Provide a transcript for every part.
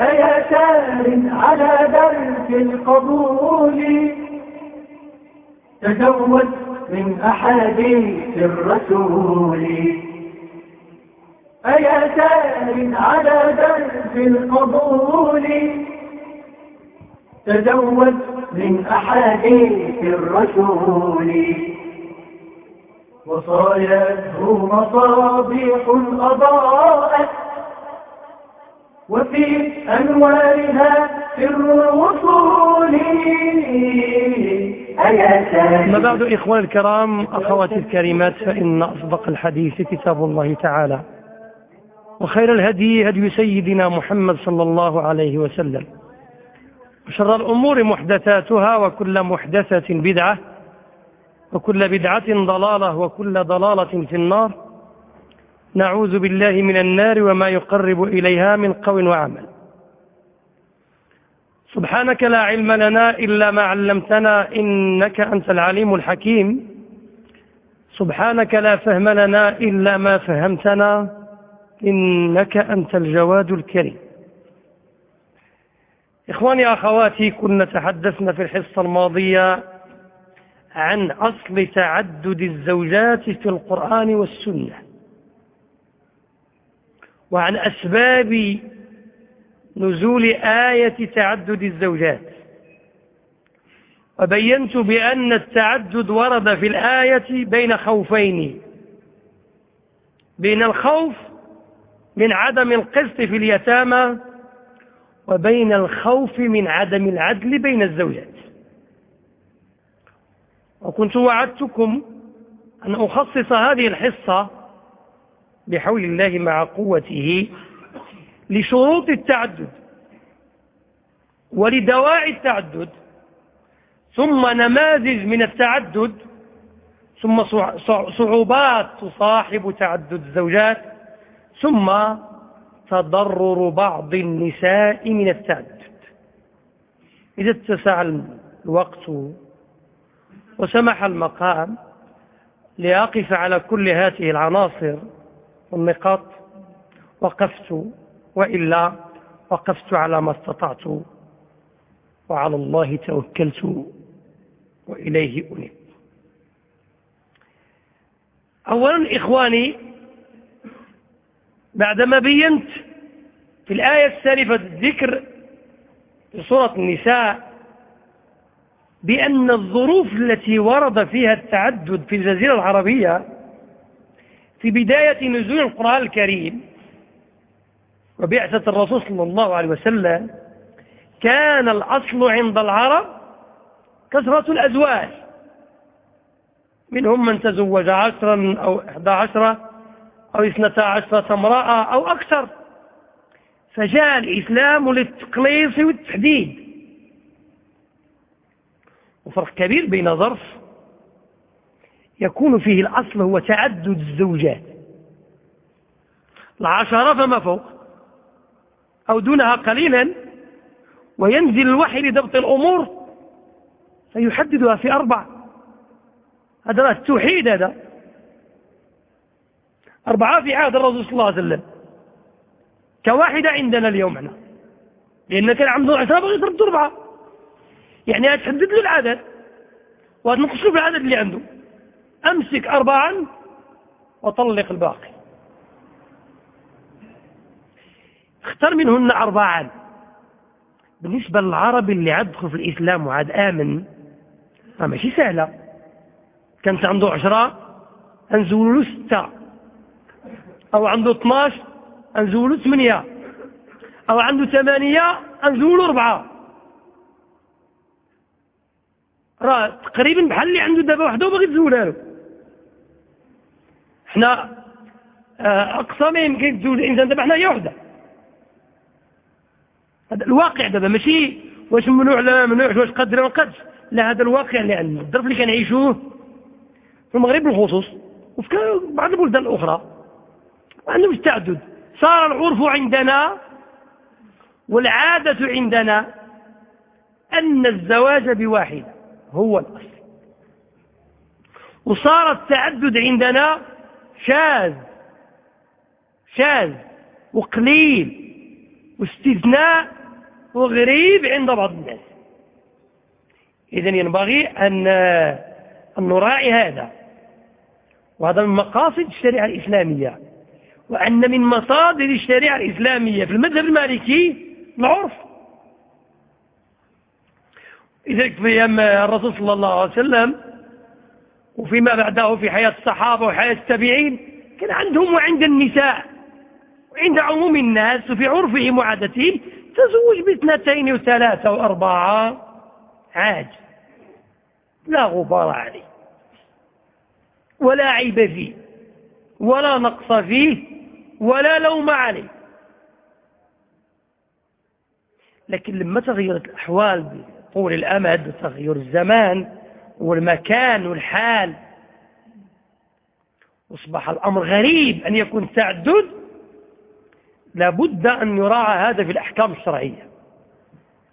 أيا سار على درب القبول؟ تزود من أحاديث الرسول. أيا سار على درب القبول؟ تزود من أحاديث الرسول. وصايته مصابيح أضاءت وفي أنوارها سر الوصول أما بعد إخوان الكرام أخواتي الكريمات فإن أصدق الحديث كتاب الله تعالى وخير الهدي هدي سيدنا محمد صلى الله عليه وسلم وشر الأمور محدثاتها وكل محدثة بدعة وكل بدعة ضلالة وكل ضلالة في النار. نعوذ بالله من النار وما يقرب إليها من قول وعمل. سبحانك لا علم لنا إلا ما علمتنا إنك أنت العليم الحكيم. سبحانك لا فهم لنا إلا ما فهمتنا إنك أنت الجواد الكريم. إخواني أخواتي كنا تحدثنا في الحصة الماضية عن أصل تعدد الزوجات في القرآن والسنة وعن أسباب نزول آية تعدد الزوجات. وبينت بأن التعدد ورد في الآية بين خوفين بين الخوف من عدم القسط في اليتامى وبين الخوف من عدم العدل بين الزوجات. وكنت وعدتكم أن أخصص هذه الحصة بحول الله مع قوته لشروط التعدد ولدواعي التعدد ثم نماذج من التعدد ثم صعوبات تصاحب تعدد الزوجات ثم تضرر بعض النساء من التعدد. إذا اتسع الوقت وسمح المقام لأقف على كل هذه العناصر والنقاط. وقفت وإلا وقفت على ما استطعت وعلى الله توكلت وإليه أنيب. أولا إخواني بعدما بينت في الآية السالفة الذكر في سورة النساء بأن الظروف التي ورد فيها التعدد في الجزيرة العربية في بداية نزول القرآن الكريم وبعثة الرسول صلى الله عليه وسلم كان الأصل عند العرب كثرة الأزواج. منهم من تزوج عشرا أو إحدى عشرة أو اثنتا عشرة امرأة أو أكثر. فجاء الإسلام للتقليص والتحديد. وفرق كبير بين ظرف يكون فيه الأصل هو تعدد الزوجات. العشرة فما فوق أو دونها قليلا وينزل الوحي لضبط الأمور فيحددها في أربع. هذا التوحيد هذا. أربعة في عهد الرسول صلى الله عليه وسلم. كواحدة عندنا اليوم إحنا. لأن كان عنده عشرة بغي يضرب أربعة. يعني هتحدد له العدد. وهتنقص له العدد اللي عنده. أمسك أربعا وطلق الباقي. اختر منهن أربعا. بالنسبة للعرب اللي عاد دخل في الإسلام وعاد آمن ما ماشي سهلة. كانت عنده عشرة أنزول له ستة. أو عنده 12 أنزول له ثمانية. أو عنده ثمانية أنزول له أربعة. راه تقريبا بحال اللي عنده دابا وحده وباغي تزولها له. حنا آه، اقصى ما يمكن تزول الإنسان دابا حنا هي وحده. هذا الواقع دابا ماشي واش ممنوع لا ممنوع واش قدر ما قدش لا هذا الواقع اللي عندنا الظرف اللي كنعيشوه في المغرب بالخصوص وفي بعض البلدان الأخرى عندهم التعدد. صار العرف عندنا والعادة عندنا أن الزواج بواحدة. هو الأصل. وصار التعدد عندنا شاذ شاذ وقليل واستثناء وغريب عند بعض الناس. إذا ينبغي أن نراعي هذا. وهذا من مقاصد الشريعة الإسلامية. وأن من مصادر الشريعة الإسلامية في المذهب المالكي العرف. إذا في أيام الرسول صلى الله عليه وسلم وفيما بعده في حياة الصحابة وحياة التابعين كان عندهم وعند النساء وعند عموم الناس وفي عرفهم وعادتهم تزوج باثنتين وثلاثة وأربعة. عاج. لا غبار عليه. ولا عيب فيه. ولا نقص فيه. ولا لوم عليه. لكن لما تغيرت الأحوال بطول الأمد وتغير الزمان والمكان والحال. واصبح الأمر غريب أن يكون التعدد لابد أن يراعى هذا في الأحكام الشرعية.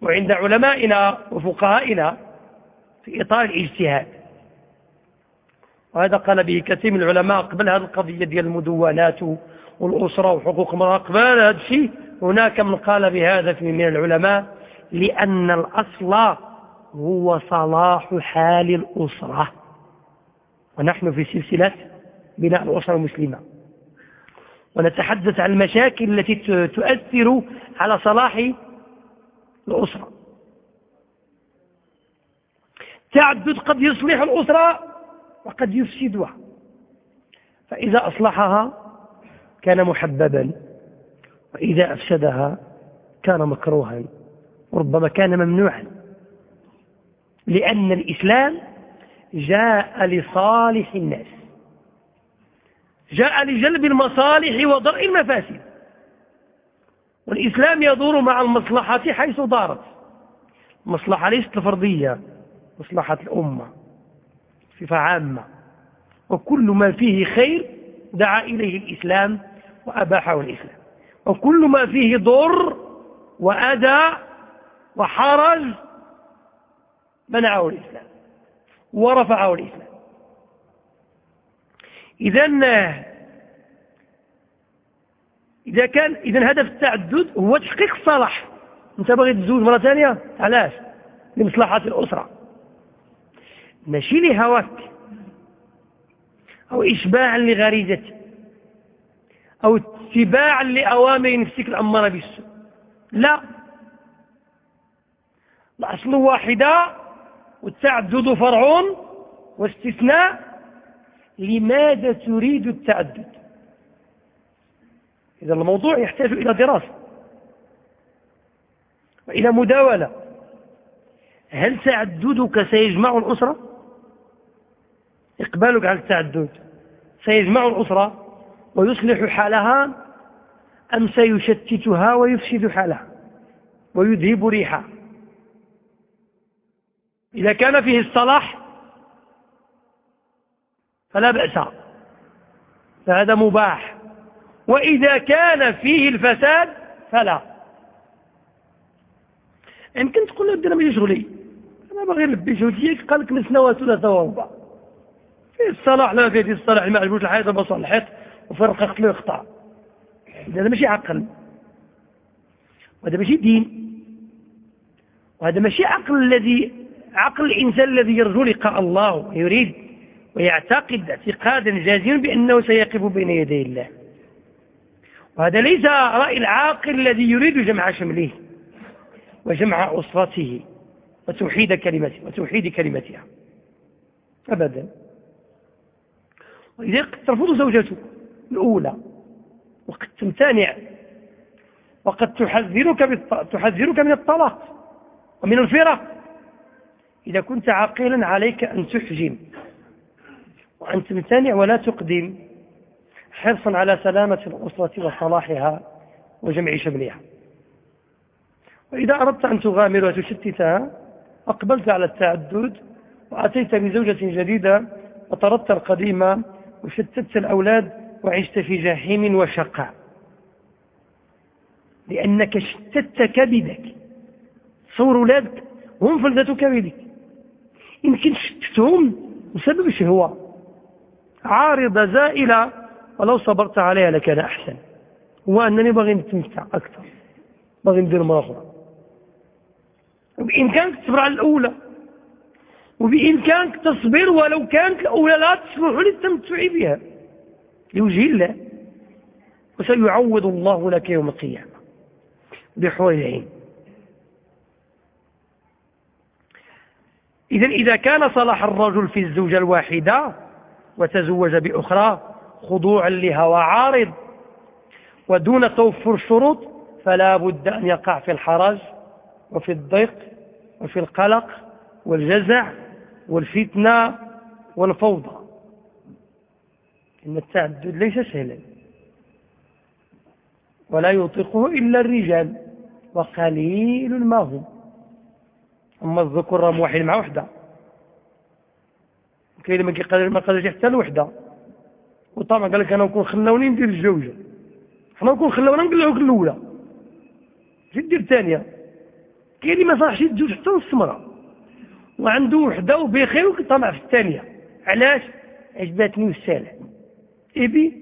وعند علمائنا وفقهائنا في إطار الاجتهاد. وهذا قال به كثير من العلماء قبل هذه القضية ديال المدونات والأسرة وحقوق المرأة. قبل هذا الشيء هناك من قال بهذا من العلماء. لأن الأصل هو صلاح حال الأسرة. ونحن في سلسلة بناء الأسرة المسلمة. ونتحدث عن المشاكل التي تؤثر على صلاح الأسرة. تعدد قد يصلح الأسرة وقد يفسدها. فإذا أصلحها كان محببا وإذا أفسدها كان مكروها. وربما كان ممنوعا. لأن الإسلام جاء لصالح الناس. جاء لجلب المصالح ودرء المفاسد. والإسلام يدور مع المصلحة حيث دارت. المصلحة ليست الفردية مصلحة الأمة صفة عامة. وكل ما فيه خير دعا إليه الإسلام وأباحه الإسلام. وكل ما فيه ضر وأذى وحرج منعه الإسلام ورفعه الإسلام. إذا إذا كان إذا هدف التعدد هو تحقيق الصلاح أنت باغي تزوج مرة ثانية؟ علاش؟ لمصلحة الأسرة. ماشي لهواك. أو إشباعا لغريزتك. أو اتباعا لأوامر نفسك الأمارة بالسوء. لا. الأصل واحدة والتعدد فرع واستثناء. لماذا تريد التعدد إذا الموضوع يحتاج إلى دراسة وإلى مداولة. هل تعددك سيجمع الأسرة؟ إقبالك على التعدد سيجمع الأسرة ويصلح حالها أم سيشتتها ويفسد حالها ويذهب ريحها؟ إذا كان فيه الصلاح فلا بأس فهذا مباح. وإذا كان فيه الفساد فلا. يمكن تقول له أنا ماشي شغلي أنا باغي نلبي جوجيك قال لك من سنوات ثلاثة وربع. فيه الصلاح لا فيه الصلاح ما عجبوش الحيط بصل الحيط وفرق قتل ويقطع هذا ماشي عقل. وهذا ماشي دين. وهذا ماشي عقل الذي عقل الإنسان الذي يرجو لقاء الله ويريد ويعتقد اعتقادا جازما بأنه سيقف بين يدي الله. وهذا ليس رأي العاقل الذي يريد جمع شمله وجمع أسرته وتوحيد كلمته وتوحيد كلمتها أبدا. وإذا قد ترفض زوجته الأولى وقد تمتنع وقد تحذرك تحذرك من الطلاق ومن الفرق. إذا كنت عاقلا عليك أن تحجم وأن تمتنع ولا تقدم حرصا على سلامة الأسرة وصلاحها وجمع شملها. وإذا أردت أن تغامر وتشتتها أقبلت على التعدد وأتيت بزوجة جديدة وطردت القديمة وشتت الأولاد وعشت في جحيم وشقاء لأنك شتت كبدك صور أولادك هم فلذة كبدك يمكن شتتهم بسبب شهوة عارضة زائلة ولو صبرت عليها لكان أحسن. هو أنني باغي نستمتع أكثر. باغي ندير مرة. أخرى وبإمكانك تصبر على الأولى. وبإمكانك تصبر ولو كانت الأولى لا تصلح للتمتع بها. لوجه الله. وسيعوض الله لك يوم القيامة. بحور العين. إذا إذا كان صلاح الرجل في الزوجة الواحدة وتزوج بأخرى خضوعا لهوى عارض ودون توفر الشروط فلا بد أن يقع في الحرج وفي الضيق وفي القلق والجزع والفتنة والفوضى. إن التعدد ليس سهلا ولا يطيقه إلا الرجال وقليل ما هم. أما الذكر راه موحد مع وحده. كاين ما كيقدر ما قادرش حتى الوحده وطبعا قال لك أنا نكون خلوني ندير الزوجه حنا نكون خلونا نقلعوك الاولى شي دير الثانية كاين اللي ما صاحش يتزوج حتى مرة. وعنده وحده وبخير وكطمع في الثانية. علاش؟ عجباتني والسالة ابي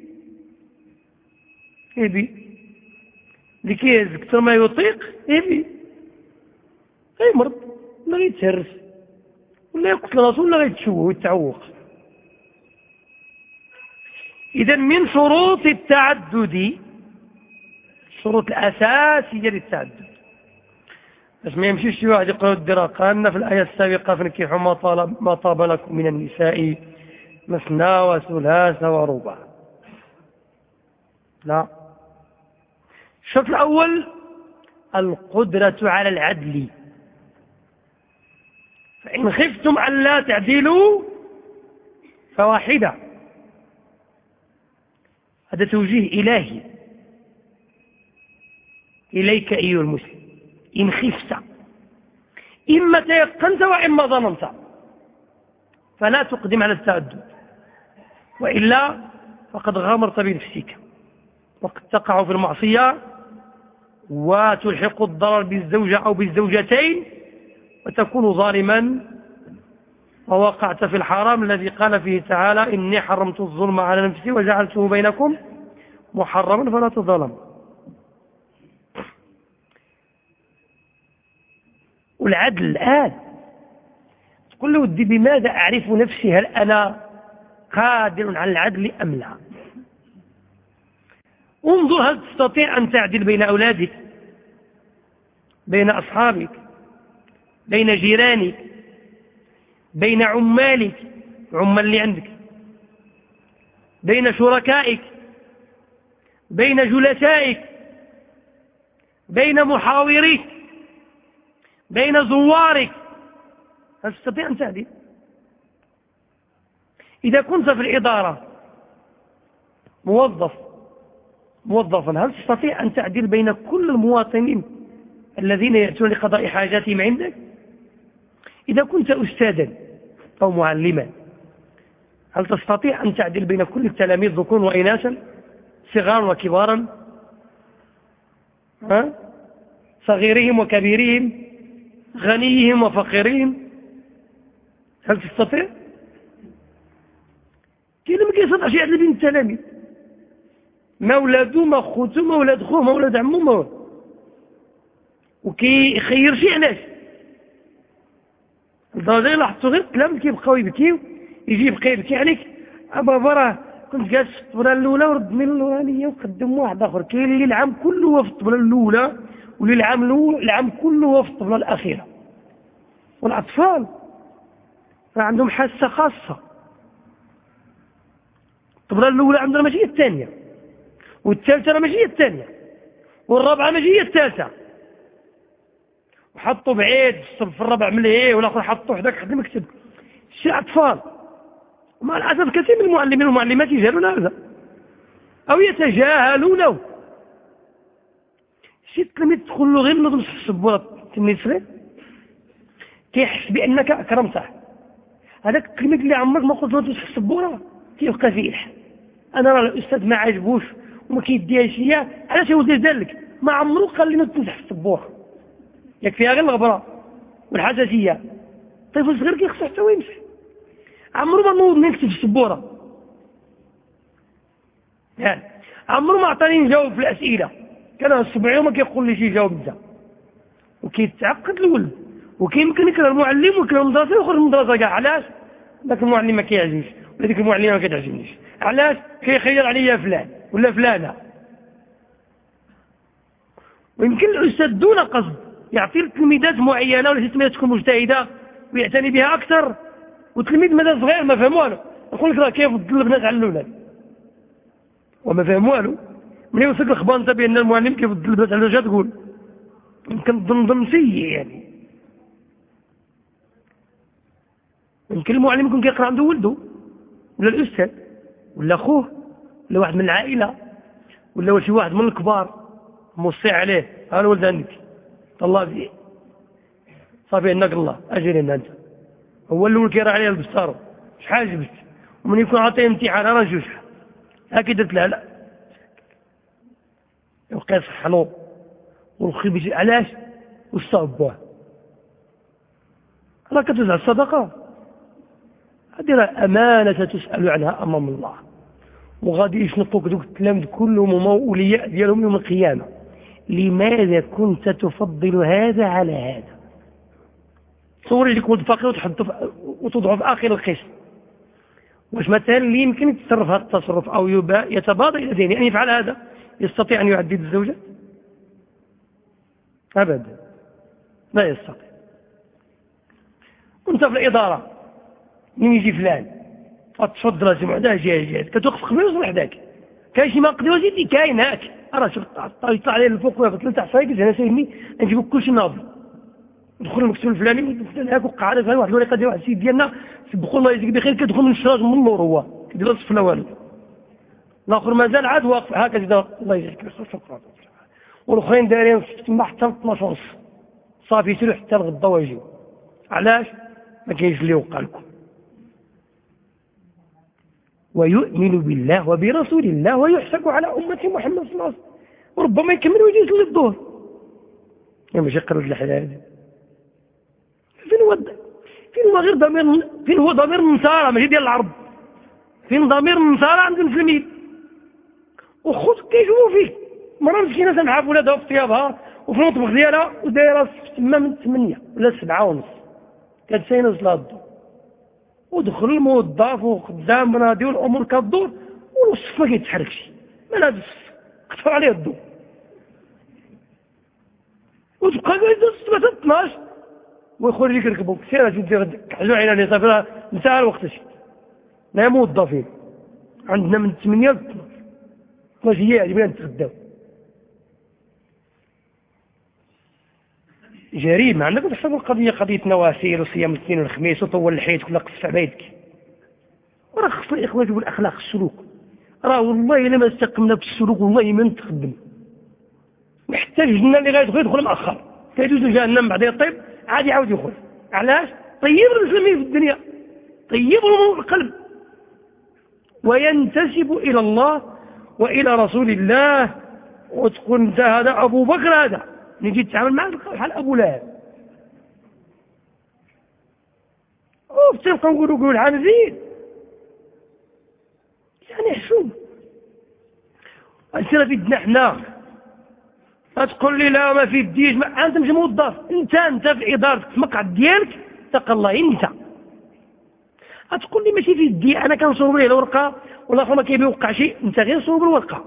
ابي اللي كيهز أكثر ما يطيق؟ ابي غيمرض ولا غيتهرس ولا يقتل راسه ولا غيتشوه ويتعوق. اذا من شروط التعدد الشروط الأساسية للتعدد. باش ما يمشيش شي واحد يقول الدرا قالنا في الآية السابقة فنكحوا ما طاب ما طاب لكم من النساء مثنى وثلاث ورباع لا. الشرط الأول القدرة على العدل. فإن خفتم أن لا تعدلوا فواحدة. هذا توجيه إلهي. إليك أيها المسلم. إن خفت. إما تيقنت وإما ظننت. فلا تقدم على التعدد. وإلا فقد غامرت بنفسك. وقد تقع في المعصية. وتلحق الضرر بالزوجة أو بالزوجتين. وتكون ظالما. ووقعت في الحرام الذي قال فيه تعالى إني حرمت الظلم على نفسي وجعلته بينكم محرما فلا تظلم والعدل الآن تقول له ودي بماذا أعرف نفسي هل أنا قادر على العدل أم لا؟ انظر هل تستطيع أن تعدل بين أولادك بين أصحابك بين جيرانك بين عمالك عمال اللي عندك بين شركائك بين جلسائك بين محاوريك بين زوارك. هل تستطيع أن تعدل إذا كنت في الإدارة موظف موظفا هل تستطيع أن تعدل بين كل المواطنين الذين يأتون لقضاء حاجاتهم عندك؟ إذا كنت أستاذا أو معلما هل تستطيع أن تعدل بين كل التلاميذ ذكور وإناثا صغارا وكبارا؟ ها؟ صغيرهم وكبيرهم غنيهم وفقيرهم هل تستطيع؟ كاين ما كيستطيعش يعدل بين التلاميذ. ما ولادو ما خوتو ما ولاد خوه ما ولاد عمو ما وكيخير شي علاش لدرجه لاحظتوا غير التلاميذ كيبقاو يبكيو يجي يبقى يبكي عليك. أبا راه كنت جالس في الطبلة الأولى وردني الاولانيه وقدم واحد آخر. كاين اللي العام كله هو في الطبلة الأولى واللي العام العام كله هو في الطبلة الأخيرة. والأطفال راه عندهم حاسة خاصة. الطبلة الأولى عندنا ماشي هي الثانية والثالثة راه ماشي هي الثانية والرابعة ماشي هي الثالثة. وحطوا بعيد الصف الرابع ملهي والآخر حطوا حداك حد المكتب. شي أطفال. ومع الأسف كثير من المعلمين والمعلمات يجهلون هذا. أو يتجاهلونه. شي تلميذ تدخل له غير نظم في السبورة تلميذ صغير كيحس بأنك أكرمته. هذاك التلميذ اللي عمرك ما قلت له تمسح السبورة كيبقى فيه الحال أنا راه الأستاذ ما عجبوش وما كيديهاش ليا علاش يا ولدي دار لك؟ ما عمرو قال لي تمسح السبورة. يكفيها غير الغبره والحساسية. طفل صغير كيخصو حتى هو يمسح عمرو ما نوض نكتب في السبورة. يعني عمرو ما عطاني نجاوب في الأسئلة. كان السبعي وما كيقول لي شي جاوب انت وكيتعقد الولد. وكيمكن يكره المعلم ويكره المدرسة ويخرج من المدرسة كاع. علاش؟ ذاك المعلم ما كيعجبنيش. ولا ديك المعلمه ما كتعجبنيش. علاش؟ كيخير عليا فلان ولا فلانة. ويمكن الأستاذ دون قصد. يعطي التلميذات معينة ولا شي تكون مجتهدة ويعتني بها أكثر؟ والتلميذ مازال صغير ما فهم والو. يقول لك راه كيفضل البنات على الأولاد. وما فهم والو. ملي وصلت الاخبار انت بأن المعلم كيفضل البنات على الأولاد؟ تقول؟ يمكن ظن ظن سيء يعني. يمكن المعلم يكون كيقرأ عنده ولده ولا الأستاذ ولا أخوه ولا واحد من العائلة ولا شي واحد من الكبار. موصي عليه. ها الولد عندك. طلع فيه صافي انك الله أجري انت هو الأول كيرى عليه البستار شحال جبت؟ ومن يكون عطيه امتحان راه نشوف هاكي درت لا لا. يبقى يصحنو والخي بيجي علاش؟ وصابوه راه كتوزع الصدقة؟ هذه راه أمانة تسأل عنها أمام الله. وغادي يشنقوك دوك التلامذ كلهم هما اولياء ديالهم يوم القيامة. لماذا كنت تفضل هذا على هذا؟ تصوري لك ولد فقير وتوضعه في آخر القسم واش مثلا اللي يمكن يتصرف هذا التصرف أو يتبادر إلى ذهنه أن يفعل هذا يستطيع أن يعدد الزوجة أبدا. لا يستطيع. كنت في الإدارة. من يجي فلان. تفضل لازم عندها جهه جهه كتوقف قبل يوصل حداك كاين شي ما قدر وزيدي كاين هاك راه شوف يطلع عليه الفوق ويهبط لتحت فايق أنا سايبني نجيب كلشي ناضي. دخل المكتب الفلاني هاك وقع واحد الورقه ديال واحد السيد ديالنا سبقوا الله يجزيك بخير كيدخل من الشراج من النور هو الصف لا والو. الآخر مازال عاد واقف هكا الله يجزيك بخير شكرا. والأخرين دايرين تما حتى 12 ونص. صافي يسيروا حتى الغدا ويجيو. علاش؟ ما كاينش اللي وقع لكم. ويؤمن بالله وبرسول الله ويحسب على أمة محمد صلى الله عليه وسلم. وربما يكمل ويجي يصلي الظهر يعني ماشي قرد الحلال. فين هو فين هو غير ضمير فين هو ضمير النصارى؟ ماشي ديال العرب. فين ضمير النصارى عند المسلمين؟ وخذ كيشوفوا فيه. مرة مسكينة في ولادها في ثيابها وفي المطبخ ديالها ودايرة تما من ثمانية ولا سبعة ونص. كانت ساينة صلاة الظهر ودخل الموظف وخدام منادي والأمور كدور والصف ما كيتحركش. ما هذا الصف قطعوا عليه الضوء وتبقى قاعد مثلا 12 ويخرج ركبوا سير أجي كحلوا عيناني صافي انتهى الوقت شي لا موظفين عندنا من 8 ل 12 12 هي يعجبنا نتغداو جريمة. عندك تحسب القضية قضية نواسير وصيام الاثنين والخميس وطول الحيط كلها قص عبايدك وراه خصنا الإخوان بالأخلاق السلوك. راه والله إلا ما استقمنا بالسلوك والله ما نتقدم محتاج الجنة اللي غيدخل يدخل مأخر كيدوز جهنم بعد يطيب عاد يعاود يخرج علاش؟ طيب المسلمين في الدنيا. طيبهم القلب. وينتسب إلى الله وإلى رسول الله. وتقول انت هذا أبو بكر هذا. نجي تتعامل معه بحال أبو لهب. وبتبقى نقولوا؟ قول عنزين يعني حشوم السنة في يدنا حنا. تقول لي لا ما في يديش ما أنت مش موظف. أنت أنت في ادارتك في المقعد ديالك. اتق الله إنت. تقول لي ماشي في يدي أنا كنصوب ليه الورقه والاخر ما كيبيوقع شيء أنت غير صوب الورقه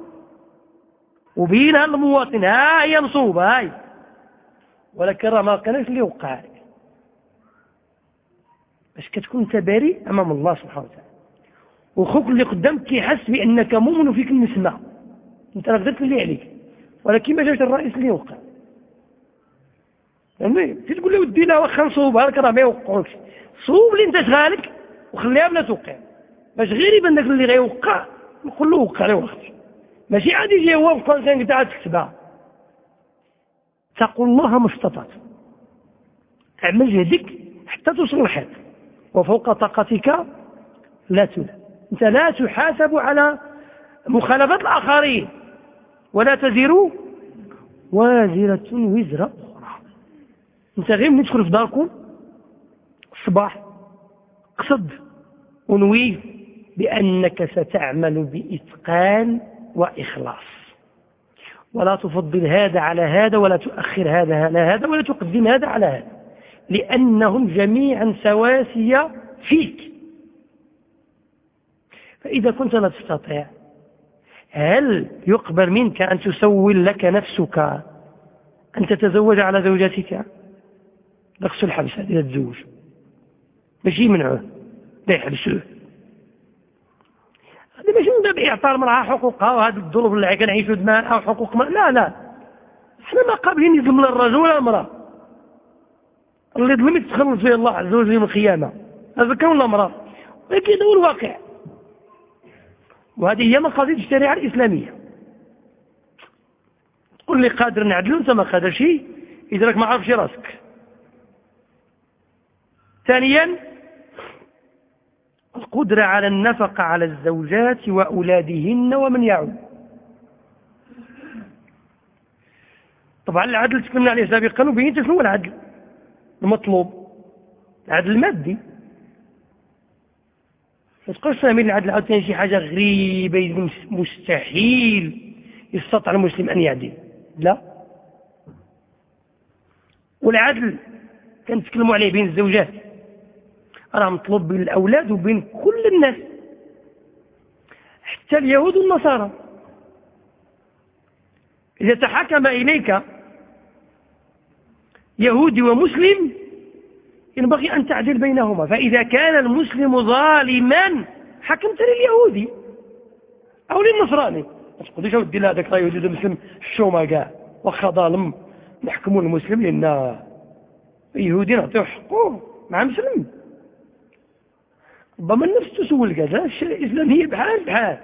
وبينها للمواطن ها هي مصوبة هاي. ولكن راه ما كانش اللي وقع. عليك باش كتكون انت بريء امام الله سبحانه وتعالى. وخوك اللي قدامك كيحس بأنك مؤمن وفيك النسمة. انت راه درت اللي عليك. ولكن ما جاش الرئيس اللي يوقع فهمتني؟ تقول له ودي لا واخا نصوبها لك راه ما يوقعوكش صوب اللي انت شغالك وخليها بلا توقع باش غير يبان لك اللي غيوقع نقول له وقع له وقت ماشي عادي يجي هو وقت قاعد تكتبها تقول الله ما استطعت. اعمل جهدك حتى توصل الحد وفوق طاقتك لا تلا انت لا تحاسب على مخالفة الآخرين. ولا تزر وازرة وزر أخرى. انت غير من تدخل في داركم؟ الصباح قصد ونوي بأنك ستعمل بإتقان وإخلاص. ولا تفضل هذا على هذا ولا تؤخر هذا على هذا ولا تقدم هذا على هذا. لأنهم جميعا سواسية فيك. فإذا كنت لا تستطيع هل يقبل منك أن تسول لك نفسك أن تتزوج على زوجتك؟ نقص الحبس إذا تزوج ماشي يمنعوه لا يحبسوه هذا ماشي من باب إعطاء المرأة حقوقها وهذه الظروف اللي كنعيشوا دماء أو حقوق ما لا لا. إحنا ما قابلين يظلم الرجل ولا المرأة. اللي ظلم يتخلص فيه الله عز وجل يوم القيامة. هذا كان ولا امرأة ولكن هو الواقع. وهذه هي مقاصد الشريعة الإسلامية. تقول لي قادر نعدل انت ما قادر شيء اذا راك ما عرفش راسك. ثانيا القدرة على النفقة على الزوجات وأولادهن ومن يعود. طبعا العدل تكلمنا عليه سابقا وبينت شنو هو العدل؟ المطلوب. العدل المادي. ما تقولش فاهمين العدل عاوتاني شي حاجة غريبة مستحيل يستطيع المسلم أن يعدل. لا. والعدل كنتكلموا عليه بين الزوجات. راه مطلوب بين الأولاد وبين كل الناس حتى اليهود والنصارى. إذا تحكم إليك يهودي ومسلم ينبغي أن تعدل بينهما. فإذا كان المسلم ظالما حكمت لليهودي أو للنصراني. ما تقوليش أودي لا هذاك راه يهودي مسلم الشومه كاع واخا ظالم. نحكموا المسلم لأن يهودي نعطيو حقه مع مسلم. ربما النفس تسول كذا الشريعه الاسلاميه بحال بحال.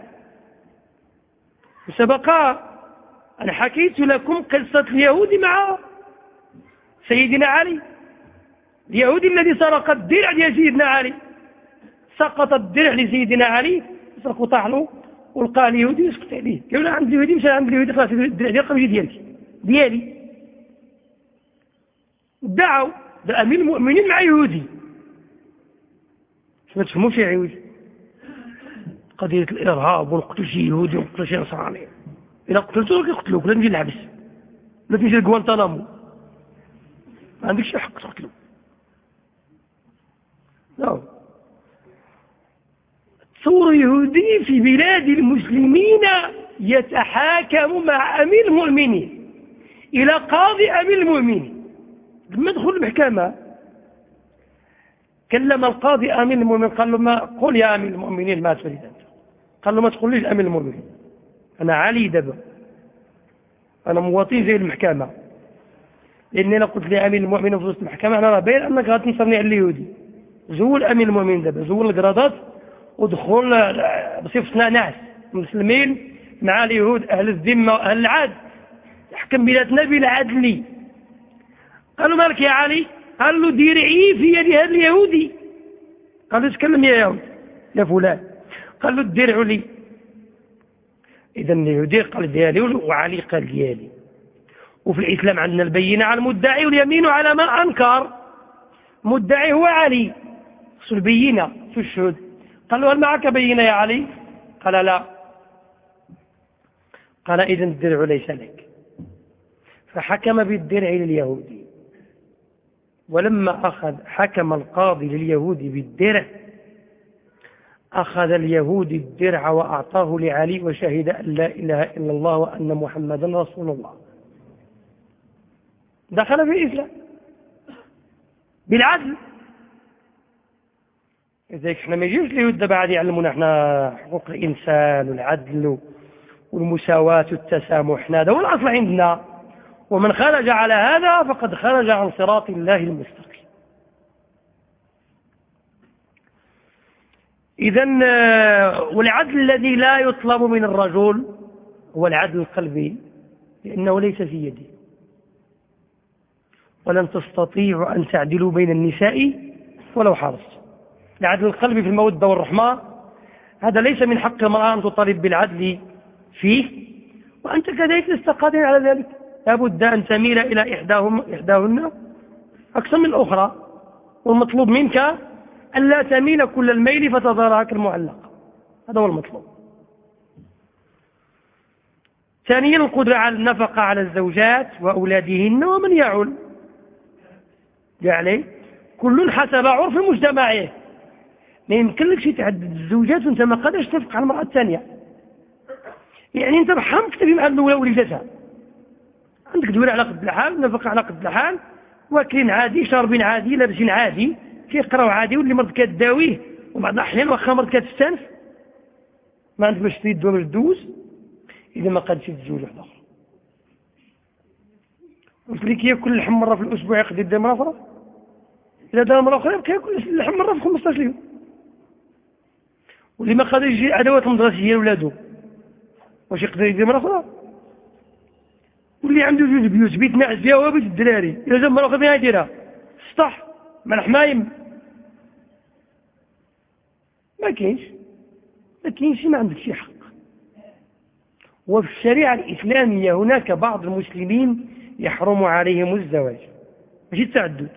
سبق أنا حكيت لكم قصة اليهودي مع سيدنا علي. اليهودي الذي سرق الدرع لسيدنا علي. سقط الدرع لسيدنا علي. سرقوا طعنوا ولقى اليهودي يسكت عليه. قال له عند اليهودي مشى عند اليهودي خلاص الدرع ديالك ماشي ديالك ديالي. دعوا ده امير المؤمنين مع يهودي. ما تفهموش يا عيوز قضية الإرهاب ونقتل شي يهودي ونقتل شي نصراني. إذا قتلته يقتلوك لا نجي نحبس لا تمشي لكوانتانامو ما عندكش حق تقتلو. لا تصور يهودي في بلاد المسلمين يتحاكم مع أمير المؤمنين إلى قاضي أمير المؤمنين. لما دخل المحكمة. كلم القاضي امير المؤمنين قال له ما قل يا امير المؤمنين ما تريد انت قال له ما تقوليش امير المؤمنين. أنا علي دابا. أنا مواطن زي المحكمة. لاني أنا قلت لامير المؤمنين في وسط المحكمة أنا راه باين أنك غتنصرني على اليهودي. زول امير المؤمنين دابا. زول القرادات ودخل بصفة ناس مسلمين مع اليهود أهل الذمة وأهل العاد يحكم بلادنا بلا عدل قالوا مالك يا علي؟ قال له درعي في يد هذا اليهودي. قال له تكلم يا يهود؟ يا فلان. قال له الدرع لي. اذا اليهودي قال ديالي وعلي قال ديالي. وفي الإسلام عندنا البينة على المدعي واليمين على من أنكر. مدعي هو علي. خصو البينة في الشهود. قال له هل معك بينة يا علي؟ قال لا. قال إذا الدرع ليس لك. فحكم بالدرع لليهودي. ولما أخذ حكم القاضي لليهود بالدرع أخذ اليهود الدرع وأعطاه لعلي وشهد أن لا إله إلا الله وأن محمدا رسول الله. دخل في الإسلام. بالعدل. لذلك إحنا ما يجيوش اليهود بعد يعلمونا إحنا حقوق الإنسان والعدل والمساواة والتسامح هذا هو الأصل عندنا. ومن خرج على هذا فقد خرج عن صراط الله المستقيم. إذا آه، والعدل الذي لا يطلب من الرجل هو العدل القلبي لأنه ليس في يدي ولن تستطيعوا أن تعدلوا بين النساء ولو حرصت العدل القلبي في المودة والرحمة هذا ليس من حق المرأة أن تطالب بالعدل فيه وأنت كذلك لست قادر على ذلك. لابد أن تميل إلى إحداهم إحداهن. أكثر من الأخرى والمطلوب منك ألا تميل كل الميل فتظهر كالمعلق. هذا هو المطلوب. ثانيا القدرة على النفقة على الزوجات وأولادهن ومن يعول. يعني كل حسب عرف مجتمعه. ما يمكنلكش تعدد الزوجات وانت ما قادرش تنفق على المرأة الثانية. يعني انت بحرام تكتفي مع الأولى وليدتها. عندك دولة على قد الحال نفقة على قد الحال واكلين عادي شاربين عادي لابسين عادي كيقراو عادي واللي مرض كتداويه وبعض الأحيان واخا مرض كتستانف ما عندك باش تريد باش تدوز إذا ما قادش تتزوج واحد آخر. قلت لك ياكل اللحم مرة في الأسبوع يقضي يدي مرة أخرى؟ اذا دار مرة أخرى يبقى ياكل اللحم مرة في 15 يوم واللي ما قادر يجي ادوات المدرسيه لولادو واش يقدر يدير مرة أخرى؟ واللي عنده جوج بيوت بيت ناعس فيها بيت الدراري. إلا جا أخرى فين يديرها سطح مع الحمايم ما كاينش. ما كاينش ما عندك شي حق. وفي الشريعة الإسلامية هناك بعض المسلمين يحرم عليهم الزواج. ماشي التعدد.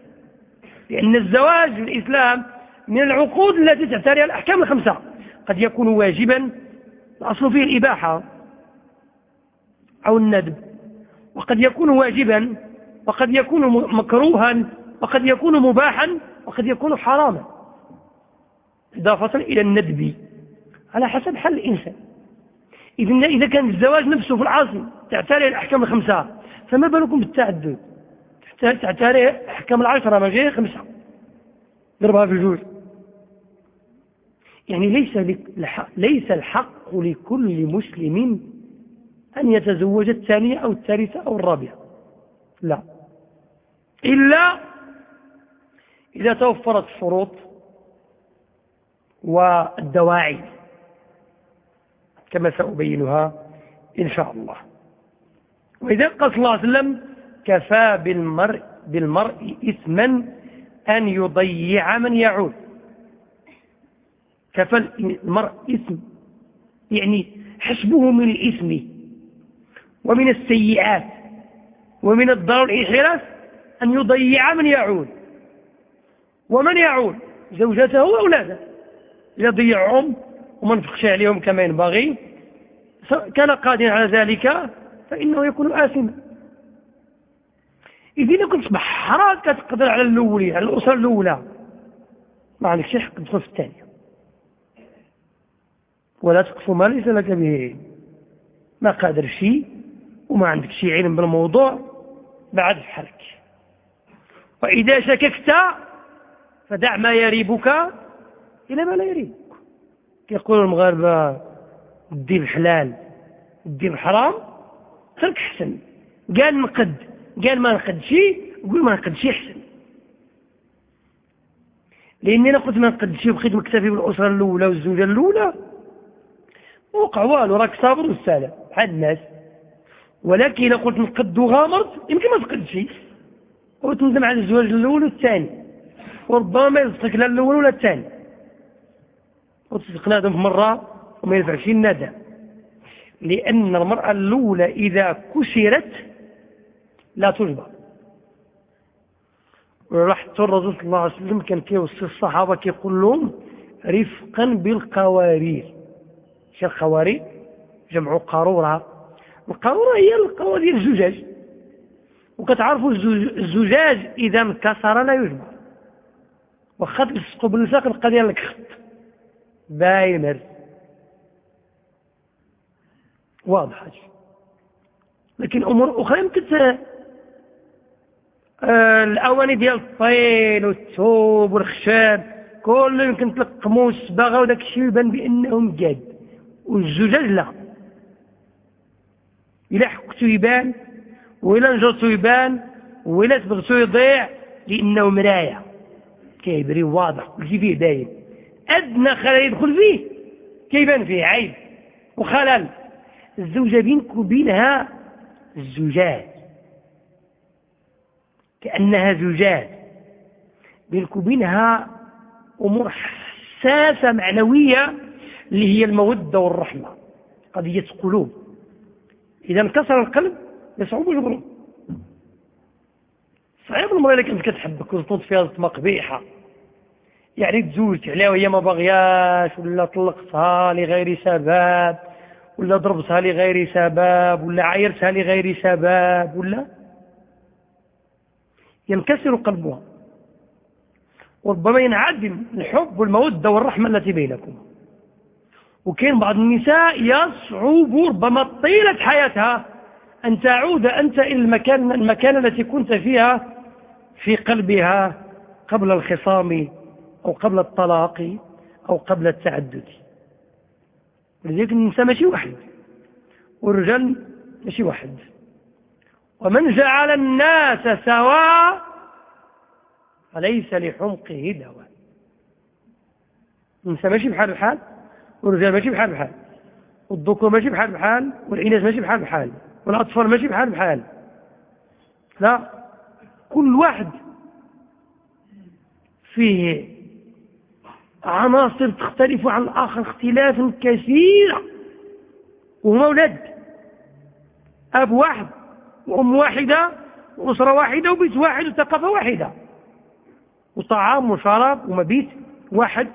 لأن الزواج في الإسلام من العقود التي تعتريها الأحكام الخمسة. قد يكون واجبا الأصل فيه الإباحة أو الندب. وقد يكون واجبا وقد يكون مكروها وقد يكون مباحا وقد يكون حراما. إضافة إلى الندب على حسب حل الإنسان. إذا كان الزواج نفسه في العاصم تعتري الأحكام الخمسة فما بالكم بالتعدد؟ تعتري الأحكام العشرة ما جاي خمسة. ضربها في الجوج يعني ليس ليس الحق لكل مسلم أن يتزوج الثانية أو الثالثة أو الرابعة لا. إلا إذا توفرت الشروط والدواعي كما سأبينها إن شاء الله. وإذا قال صلى الله عليه وسلم كفى بالمرء, بالمرء إثما أن يضيع من يعود. كفى المرء إثم يعني حسبه من الإثم ومن السيئات ومن الضرر الانحراف أن يضيع من يعود. ومن يعود؟ زوجته وأولاده. إذا ضيعهم وما نفقش عليهم كما ينبغي كان قادرا على ذلك فإنه يكون آثما. إذا كنت بحرا كتقدر على الأولي على الأسرة الأولى. ما عندك شي حق في الثانية. ولا تقف ما ليس لك به ما قادر شيء وما عندك شي علم بالموضوع بعد حرك. وإذا شككت فدع ما يريبك إلى ما لا يريبك. كيقولوا المغاربة الدين الحلال الدين الحرام ترك حسن. قال نقد قال ما نقدش قول ما نقدش احسن لأني أنا قلت ما نقدش وبقيت مكتفي بالأسرة الأولى والزوجة الأولى. وقع والو راك صابر والسالم بحال الناس. ولكن اذا قلت نقد وغامرت يمكن ما تقدش وتندم على الزواج الأول والثاني. وربما ما يصدق لا الأول ولا الثاني. وتصدق نادم في مرة وما ينفعش الندم لأن المرأة الأولى إذا كسرت لا تجبر. وراح الرسول صلى الله عليه وسلم كان كيوصي الصحابة كيقول لهم رفقا بالقوارير. شو القوارير؟ جمع قارورة. القارورة هي القوارير ديال الزجاج. وكتعرفوا الزجاج إذا انكسر لا يجبر وخط تلصقوا بالنساق القضية لك خط. باين واضحة لكن أمور أخرى يمكن آه الأواني ديال الطين والثوب والخشاب كله يمكن تلقموا الصباغة وداك الشيء يبان بأنهم جاد والزجاج لا. إلا حكتو يبان وإلا نجرتو يبان وإلا تبغتو يضيع لأنه مراية كيبري واضح كل شيء فيه باين أدنى خلل يدخل فيه. كيبان فيه عيب وخلل. الزوجة بينك وبينها الزجاج كأنها زجاج. بينك وبينها أمور حساسة معنوية اللي هي المودة والرحمة. قضية قلوب. إذا انكسر القلب يصعب جبره صعيب المرأة اللي كانت كتحبك وتنط فيها زطمة قبيحة يعني تزوجت عليها وهي ما باغياش ولا طلقتها لغير سبب ولا ضربتها لغير سبب ولا عايرتها لغير سبب ولا؟ ينكسر قلبها. وربما ينعدم الحب والمودة والرحمة التي بينكم. وكاين بعض النساء يصعب ربما طيلة حياتها أن تعود أنت إلى المكان, المكان التي كنت فيها في قلبها قبل الخصام أو قبل الطلاق أو قبل التعدد. ولذلك النساء ماشي واحد والرجال ماشي واحد ومن جعل الناس سواء فليس لحمقه دواء. النساء ماشي بحال الحال والرجال ماشي بحال بحال والذكور ماشي بحال بحال والإناث ماشي بحال بحال والأطفال ماشي بحال بحال. لا كل واحد فيه عناصر تختلف عن الآخر اختلافا كثيرا. وهما أولاد أب واحد وأم واحدة وأسرة واحدة وبيت واحد وثقافة واحدة. وطعام وشراب ومبيت واحد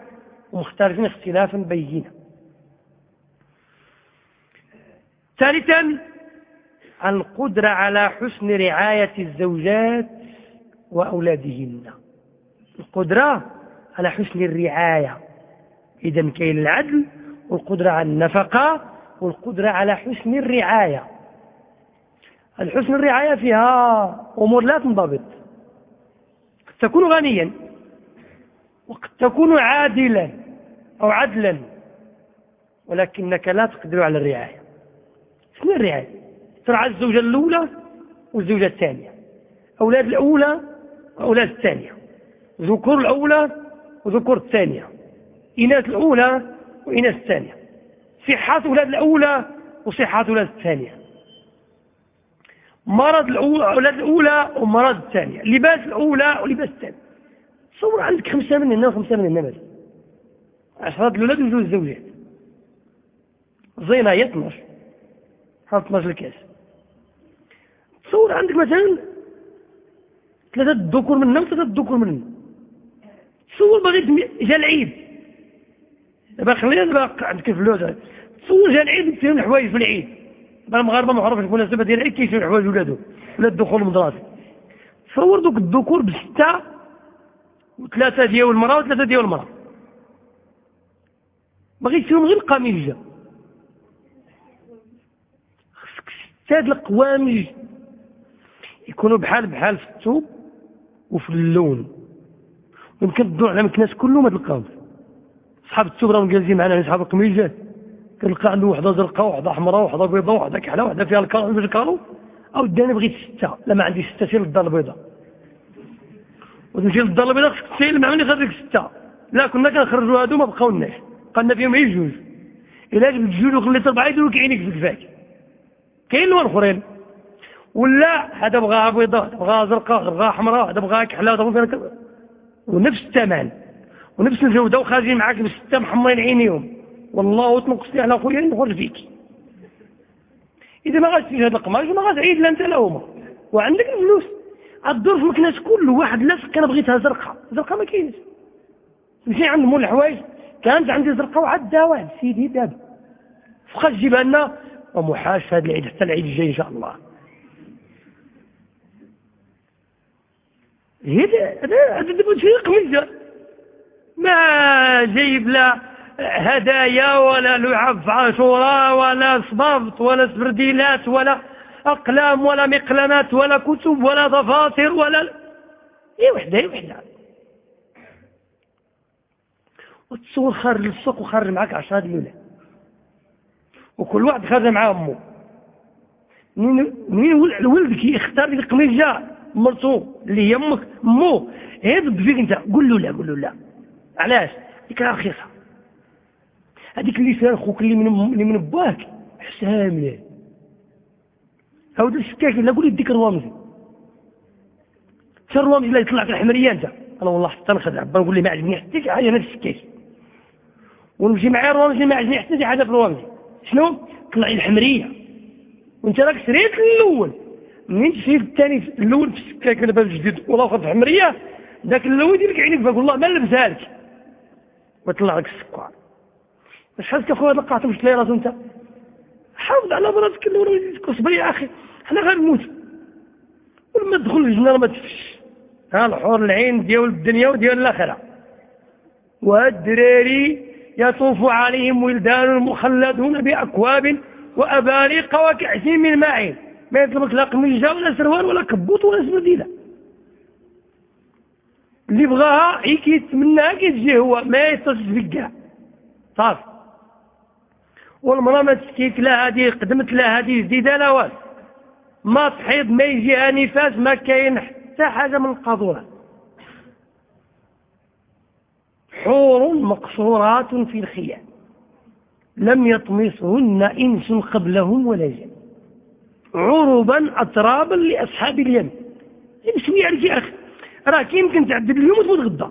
ومختلفين اختلافا بينا ثالثا القدرة على حسن رعاية الزوجات وأولادهن. القدرة على حسن الرعاية. إذا كاين العدل والقدرة على النفقة والقدرة على حسن الرعاية. الحسن الرعاية فيها أمور لا تنضبط. قد تكون غنيا وقد تكون عادلا أو عدلا ولكنك لا تقدر على الرعاية. شنو الرعاية ترعى الزوجة الأولى والزوجة الثانية. أولاد الأولى وأولاد الثانية. ذكور الأولى وذكور الثانية. إناث الأولى وإناث الثانية. صحة أولاد الأولى وصحة أولاد الثانية. مرض الأولى أولاد الأولى ومرض الثانية. لباس الأولى ولباس الثانية. تصور عندك خمسة من هنا وخمسة من مثلا عشرات الأولاد وجوز الزوجات. زينة هي 12 هذا 12 الكاس. تصور عندك مثلا ثلاثة الذكور منا وثلاثة الذكور منا تصور بغيت جا العيد. دابا خلينا دابا عندك الفلوس تصور جا العيد فيهم الحوايج في العيد. ما عرفش المناسبة ديال العيد كيشريو الحوايج ولادهم ولا الدخول المدرسي. تصور دوك الذكور بستة وثلاثة ديال المرأة وثلاثة ديال المرأة. بغيت فيهم غير القميجة ستة القوامج يكونوا بحال بحال في الثوب وفي اللون. يمكن تدور على الناس كلهم ما تلقاهمش صحاب الثوب راهم جالسين معنا صحاب القميجات. كنلقى عنده وحدة زرقاء وحده حمراء وحده بيضاء وحده كحلة وحده فيها الكارو الكارو أو داني بغيت سته لا ما عنديش ستة سير للدار البيضاء. وتمشي للدار البيضاء؟ خصك تسيل مع من يخرجك ستة. لا كنا كنخرجوا هادو ما بقاوناش قالنا فيهم غير جوج إلا جبت جوج وخليت أربعة يديروا لك عينيك في كفاك كاين لون اخرين. ولا هذا بغاها بيضاء هذا بغاها زرقاء هذا بغاها حمراء هذا بغاها كحله هذا بغاها ونفس الثمن. ونفس الجودة وخارجين معاك بستة محمرين عينيهم. والله تنقص لي على خويا نخرج فيك. إذا ما غاديش هذا القماش ما غاتعيد لا أنت لا هما. وعندك الفلوس. الدور في مكناس كله واحد لا أنا بغيتها زرقاء زرقاء ما كاينش. تمشي عند مول الحوايج كانت عندي زرقاء وعدها واحد سيدي دابا فقط تجيبها لنا ومحاش هذا العيد حتى العيد الجاي إن شاء الله. هذا هذا شيء قميص ما جايب لا هدايا ولا لعب عاشوراء ولا صبابط ولا سبرديلات ولا أقلام ولا مقلمات ولا كتب ولا دفاتر ولا إيه وحده إيه وحدة. وتصور خارج للسوق وخارج معاك عشرة ديولة وكل واحد خارج مع أمه. منين ولدك يختار القميص مرتو اللي هي أمك مو هي فيك أنت قول له لا قول له لا. علاش؟ ديك رخيصة. هذيك اللي سار خوك اللي من اللي من باك حسها مليح هاود السكاك لا قول يديك الروامزي شر الروامزي لا يطلع في الحمرية أنت. أنا والله حتى نخدع نقول لي ما عجبني حتى شي حاجة نفس السكاك ونمشي معايا الروامزي ما عجبني حتى شي حاجة في الروامزي شنو؟ طلع لي الحمرية. وانت راك شريت الأول. منين تشريت الثاني الأول في السكاك لاباس جديد؟ والاخر في الحمرية. ذاك الأول يدير لك عينيك فقول الله ما لبسها لك ويطلع لك السكر شحال كفوا هذا القاطع مش تلاقي راسو انت؟ حافظ على مراتك ولا صبري يا أخي؟ حنا غنموت ولما تدخل الجنة ما تفش. ها الحور العين ديال الدنيا وديال الآخرة. وهاد الدراري يطوف عليهم ولدان مخلدون بأكواب واباريق وكأس من معين ما يطلبك لا قميجة ولا سروال ولا كبوت ولا سبرديله اللي بغاها هي كيتمناها كيتجي هو ما بك كاع صافي والمرأة ما تشكيك لا هذه قدمت لا هذه جديدة لا والو. ما تحيض ما يجيها نفاس ما كاين حتى حاجة من القاذورات حور مقصورات في الخيام. لم يطمسهن إنس قبلهم ولا جن. عربا اترابا لأصحاب اليمين شوية عليك يا أخي. راك يمكن تعدل اليوم وتفوت غدا.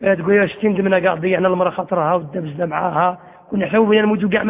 تقول يا شتي ندمنا كاع ضيعنا المراه خاطرها ودبزنا معاها كنا حنا وبينا نموتوا كاع